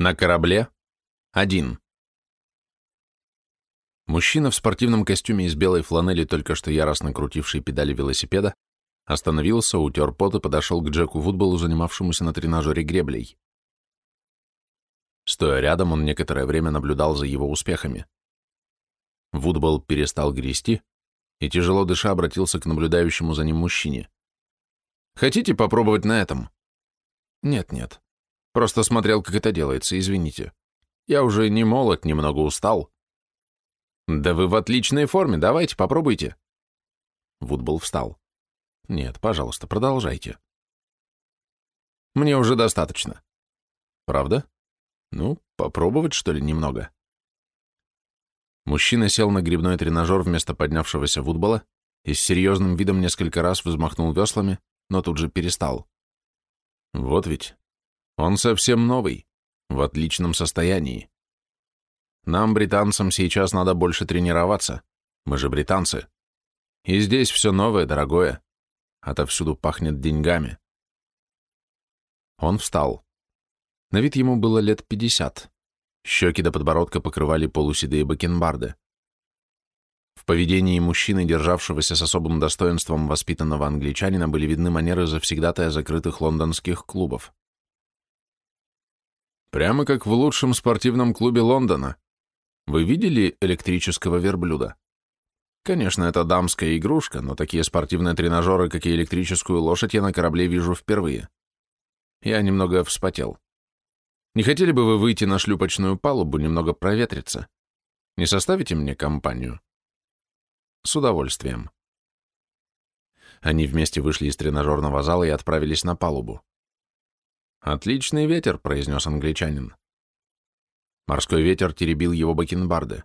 На корабле один. Мужчина в спортивном костюме из белой фланели, только что яростно крутивший педали велосипеда, остановился, утер пот и подошел к Джеку Вудболу, занимавшемуся на тренажере греблей. Стоя рядом, он некоторое время наблюдал за его успехами. Вудбол перестал грести и, тяжело дыша, обратился к наблюдающему за ним мужчине. «Хотите попробовать на этом?» «Нет-нет. Просто смотрел, как это делается, извините. Я уже не молод, немного устал». «Да вы в отличной форме, давайте, попробуйте». Вудбол встал. «Нет, пожалуйста, продолжайте». «Мне уже достаточно». «Правда? Ну, попробовать, что ли, немного?» Мужчина сел на грибной тренажер вместо поднявшегося Вудбола и с серьезным видом несколько раз взмахнул веслами, но тут же перестал. Вот ведь. Он совсем новый, в отличном состоянии. Нам, британцам, сейчас надо больше тренироваться. Мы же британцы. И здесь все новое, дорогое. Отовсюду пахнет деньгами. Он встал. На вид ему было лет пятьдесят. Щеки до подбородка покрывали полуседые бакенбарды. В поведении мужчины, державшегося с особым достоинством воспитанного англичанина, были видны манеры завсегдатая закрытых лондонских клубов. Прямо как в лучшем спортивном клубе Лондона. Вы видели электрического верблюда? Конечно, это дамская игрушка, но такие спортивные тренажеры, как и электрическую лошадь, я на корабле вижу впервые. Я немного вспотел. Не хотели бы вы выйти на шлюпочную палубу, немного проветриться? Не составите мне компанию? С удовольствием. Они вместе вышли из тренажерного зала и отправились на палубу. «Отличный ветер», — произнес англичанин. Морской ветер теребил его бакенбарды.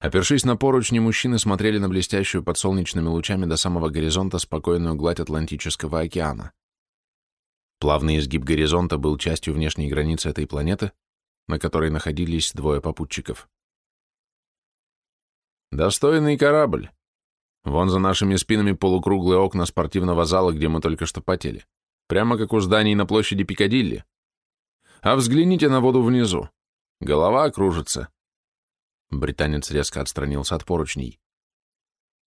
Опершись на поручни, мужчины смотрели на блестящую под солнечными лучами до самого горизонта спокойную гладь Атлантического океана. Плавный изгиб горизонта был частью внешней границы этой планеты, на которой находились двое попутчиков. Достойный корабль. Вон за нашими спинами полукруглые окна спортивного зала, где мы только что потели. Прямо как у зданий на площади Пикадилли. А взгляните на воду внизу. Голова кружится. Британец резко отстранился от поручней.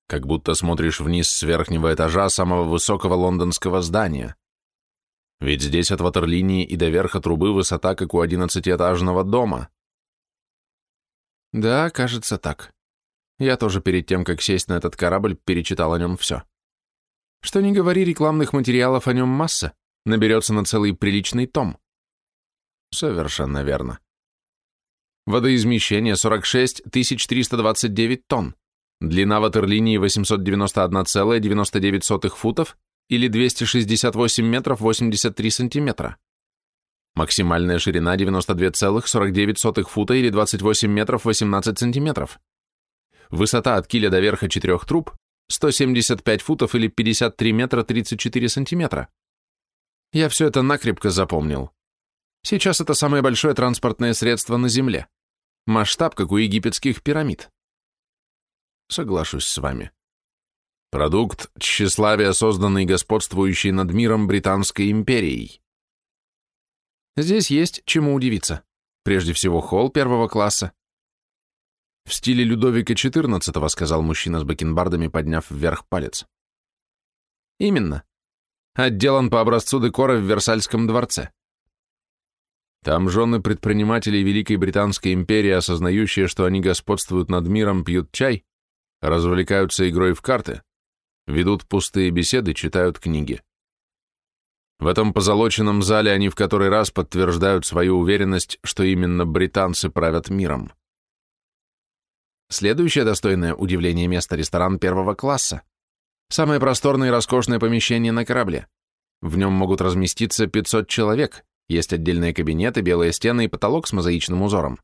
Как будто смотришь вниз с верхнего этажа самого высокого лондонского здания. Ведь здесь от ватерлинии и до верха трубы высота, как у одиннадцатиэтажного дома. Да, кажется так. Я тоже перед тем, как сесть на этот корабль, перечитал о нем все. Что не говори, рекламных материалов о нем масса, наберется на целый приличный том. Совершенно верно. Водоизмещение 46 329 тонн, длина ватерлинии 891,99 футов или 268 метров 83 сантиметра. Максимальная ширина 92,49 фута или 28 метров 18 сантиметров. Высота от киля до верха четырех труб 175 футов или 53 метра 34 сантиметра. Я все это накрепко запомнил. Сейчас это самое большое транспортное средство на Земле. Масштаб, как у египетских пирамид. Соглашусь с вами. Продукт тщеславия, созданный господствующей над миром Британской империей. Здесь есть чему удивиться. Прежде всего, холл первого класса, «В стиле Людовика XIV», — сказал мужчина с бакенбардами, подняв вверх палец. «Именно. Отделан по образцу декора в Версальском дворце. Там жены предпринимателей Великой Британской империи, осознающие, что они господствуют над миром, пьют чай, развлекаются игрой в карты, ведут пустые беседы, читают книги. В этом позолоченном зале они в который раз подтверждают свою уверенность, что именно британцы правят миром. Следующее достойное удивление место – ресторан первого класса. Самое просторное и роскошное помещение на корабле. В нем могут разместиться 500 человек, есть отдельные кабинеты, белые стены и потолок с мозаичным узором.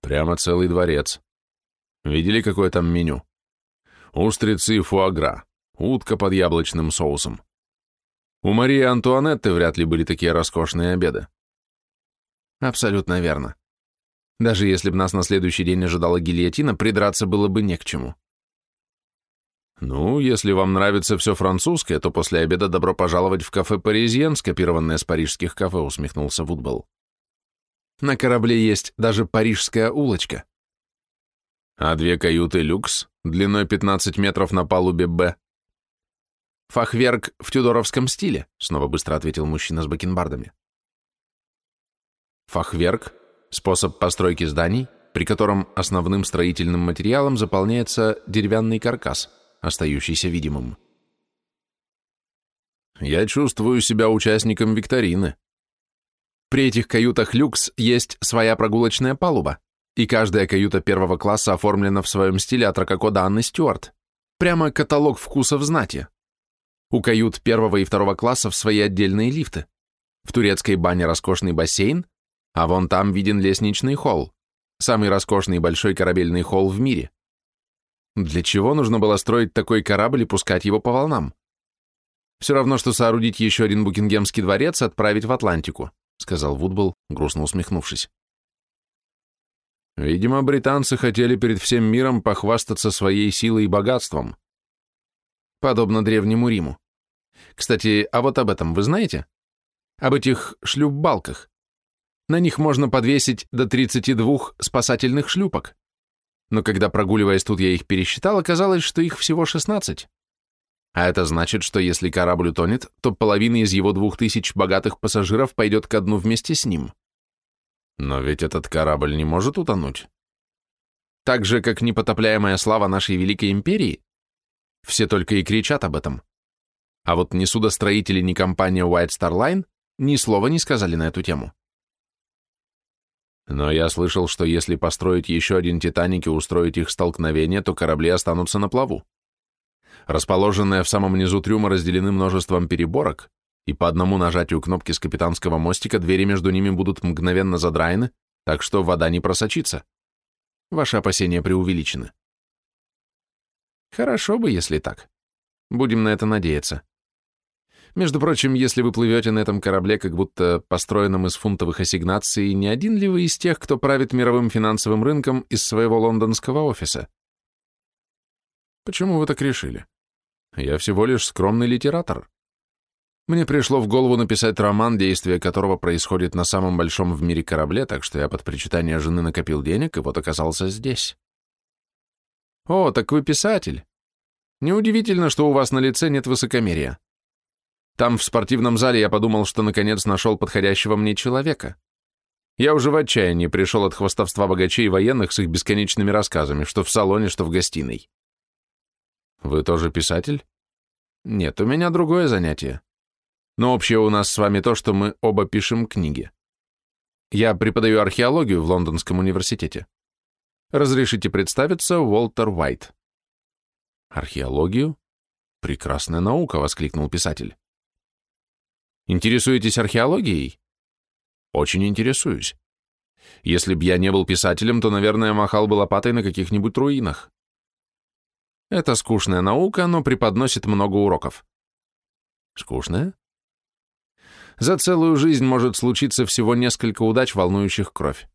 Прямо целый дворец. Видели, какое там меню? Устрицы и фуагра, утка под яблочным соусом. У Марии Антуанетты вряд ли были такие роскошные обеды. Абсолютно верно. Даже если бы нас на следующий день ожидала гильотина, придраться было бы не к чему. Ну, если вам нравится все французское, то после обеда добро пожаловать в кафе «Паризьен», скопированное с парижских кафе, усмехнулся Вудбелл. На корабле есть даже парижская улочка. А две каюты люкс, длиной 15 метров на палубе «Б». «Фахверк в тюдоровском стиле», — снова быстро ответил мужчина с бакенбардами. Фахверк — способ постройки зданий, при котором основным строительным материалом заполняется деревянный каркас, остающийся видимым. Я чувствую себя участником викторины. При этих каютах люкс есть своя прогулочная палуба, и каждая каюта первого класса оформлена в своем стиле от рококо Анны Стюарт. Прямо каталог вкусов знати. У кают первого и второго классов свои отдельные лифты. В турецкой бане роскошный бассейн, а вон там виден лестничный холл, самый роскошный большой корабельный холл в мире. Для чего нужно было строить такой корабль и пускать его по волнам? Все равно, что соорудить еще один Букингемский дворец и отправить в Атлантику, сказал Вудбол, грустно усмехнувшись. Видимо, британцы хотели перед всем миром похвастаться своей силой и богатством. Подобно древнему Риму. Кстати, а вот об этом вы знаете? Об этих шлюпбалках. На них можно подвесить до 32 спасательных шлюпок. Но когда, прогуливаясь тут, я их пересчитал, оказалось, что их всего 16. А это значит, что если корабль утонет, то половина из его двух тысяч богатых пассажиров пойдет ко дну вместе с ним. Но ведь этот корабль не может утонуть. Так же, как непотопляемая слава нашей Великой Империи, все только и кричат об этом. А вот ни судостроители, ни компания White Star Line ни слова не сказали на эту тему. Но я слышал, что если построить еще один «Титаник» и устроить их столкновение, то корабли останутся на плаву. Расположенные в самом низу трюма разделены множеством переборок, и по одному нажатию кнопки с капитанского мостика двери между ними будут мгновенно задраены, так что вода не просочится. Ваши опасения преувеличены. Хорошо бы, если так. Будем на это надеяться. Между прочим, если вы плывете на этом корабле, как будто построенном из фунтовых ассигнаций, не один ли вы из тех, кто правит мировым финансовым рынком из своего лондонского офиса? Почему вы так решили? Я всего лишь скромный литератор. Мне пришло в голову написать роман, действие которого происходит на самом большом в мире корабле, так что я под причитание жены накопил денег и вот оказался здесь. О, так вы писатель. Неудивительно, что у вас на лице нет высокомерия. Там, в спортивном зале, я подумал, что наконец нашел подходящего мне человека. Я уже в отчаянии пришел от хвостовства богачей и военных с их бесконечными рассказами, что в салоне, что в гостиной. Вы тоже писатель? Нет, у меня другое занятие. Но общее у нас с вами то, что мы оба пишем книги. Я преподаю археологию в Лондонском университете. Разрешите представиться, Уолтер Уайт. Археологию? Прекрасная наука, воскликнул писатель. Интересуетесь археологией? Очень интересуюсь. Если б я не был писателем, то, наверное, махал бы лопатой на каких-нибудь руинах. Это скучная наука, но преподносит много уроков. Скучная? За целую жизнь может случиться всего несколько удач, волнующих кровь.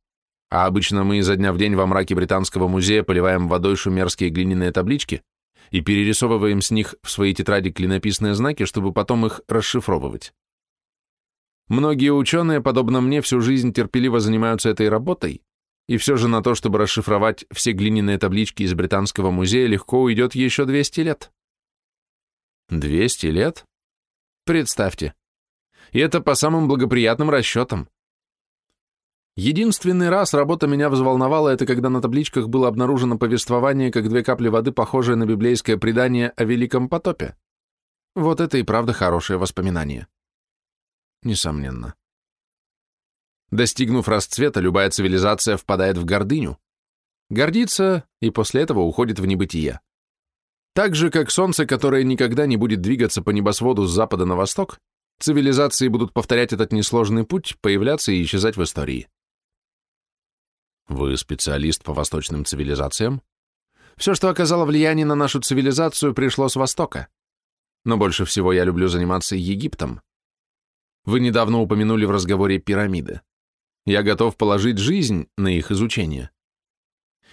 А обычно мы изо дня в день во мраке Британского музея поливаем водой шумерские глиняные таблички и перерисовываем с них в свои тетради клинописные знаки, чтобы потом их расшифровывать. Многие ученые, подобно мне, всю жизнь терпеливо занимаются этой работой, и все же на то, чтобы расшифровать все глиняные таблички из Британского музея, легко уйдет еще 200 лет. 200 лет? Представьте. И это по самым благоприятным расчетам. Единственный раз работа меня взволновала, это когда на табличках было обнаружено повествование, как две капли воды, похожее на библейское предание о Великом потопе. Вот это и правда хорошее воспоминание. Несомненно. Достигнув расцвета, любая цивилизация впадает в гордыню. Гордится и после этого уходит в небытие. Так же, как солнце, которое никогда не будет двигаться по небосводу с запада на восток, цивилизации будут повторять этот несложный путь, появляться и исчезать в истории. Вы специалист по восточным цивилизациям? Все, что оказало влияние на нашу цивилизацию, пришло с Востока. Но больше всего я люблю заниматься Египтом. Вы недавно упомянули в разговоре пирамиды. Я готов положить жизнь на их изучение.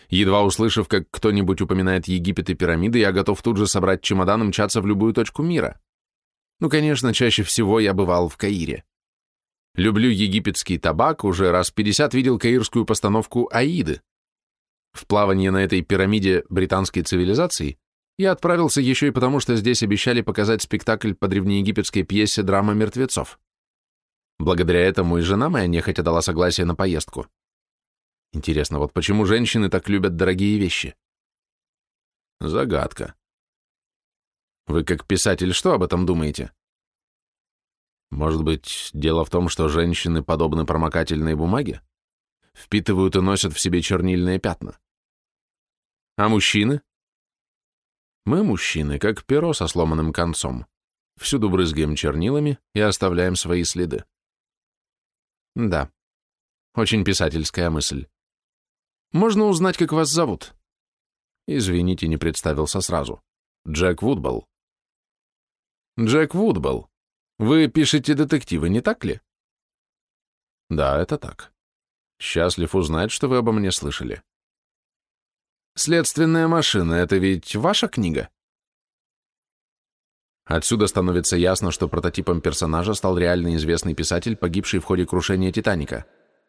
Едва услышав, как кто-нибудь упоминает Египет и пирамиды, я готов тут же собрать чемодан и мчаться в любую точку мира. Ну, конечно, чаще всего я бывал в Каире. Люблю египетский табак, уже раз 50 видел каирскую постановку «Аиды». В плавание на этой пирамиде британской цивилизации я отправился еще и потому, что здесь обещали показать спектакль по древнеегипетской пьесе «Драма мертвецов». Благодаря этому и жена моя нехотя дала согласие на поездку. Интересно, вот почему женщины так любят дорогие вещи? Загадка. Вы как писатель что об этом думаете? Может быть, дело в том, что женщины подобны промокательной бумаге? Впитывают и носят в себе чернильные пятна. А мужчины? Мы, мужчины, как перо со сломанным концом. Всюду брызгаем чернилами и оставляем свои следы. Да, очень писательская мысль. Можно узнать, как вас зовут? Извините, не представился сразу. Джек Вудбелл. Джек Вудбелл. Вы пишете детективы, не так ли? Да, это так. Счастлив узнать, что вы обо мне слышали. «Следственная машина» — это ведь ваша книга? Отсюда становится ясно, что прототипом персонажа стал реально известный писатель, погибший в ходе крушения «Титаника»,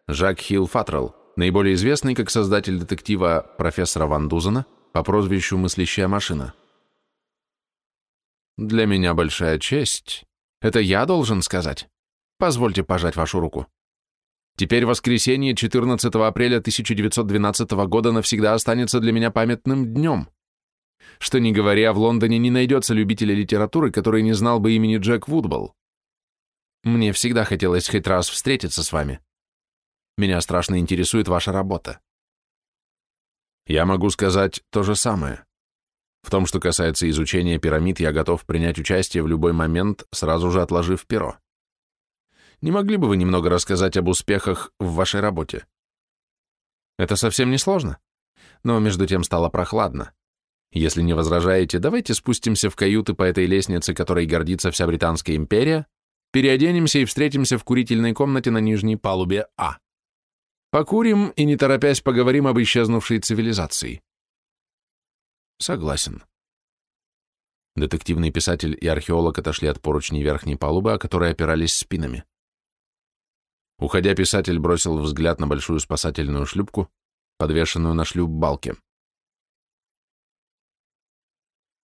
Жак Хилл Фатрелл, наиболее известный как создатель детектива профессора Ван Дузена по прозвищу «Мыслящая машина». «Для меня большая честь. Это я должен сказать. Позвольте пожать вашу руку». Теперь воскресенье 14 апреля 1912 года навсегда останется для меня памятным днем. Что не говоря, в Лондоне не найдется любителя литературы, который не знал бы имени Джек Вудбелл. Мне всегда хотелось хоть раз встретиться с вами. Меня страшно интересует ваша работа. Я могу сказать то же самое. В том, что касается изучения пирамид, я готов принять участие в любой момент, сразу же отложив перо. Не могли бы вы немного рассказать об успехах в вашей работе? Это совсем не сложно. Но между тем стало прохладно. Если не возражаете, давайте спустимся в каюты по этой лестнице, которой гордится вся Британская империя, переоденемся и встретимся в курительной комнате на нижней палубе А. Покурим и, не торопясь, поговорим об исчезнувшей цивилизации. Согласен. Детективный писатель и археолог отошли от поручней верхней палубы, о которой опирались спинами. Уходя, писатель бросил взгляд на большую спасательную шлюпку, подвешенную на шлюп балке.